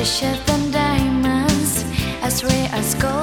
Precious than diamonds, as rare as gold.